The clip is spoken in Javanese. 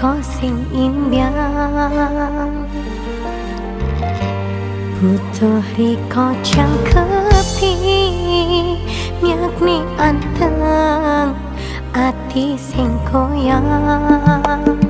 così in bianco Butuh riko cangkepi Miak anteng Ati sing koyang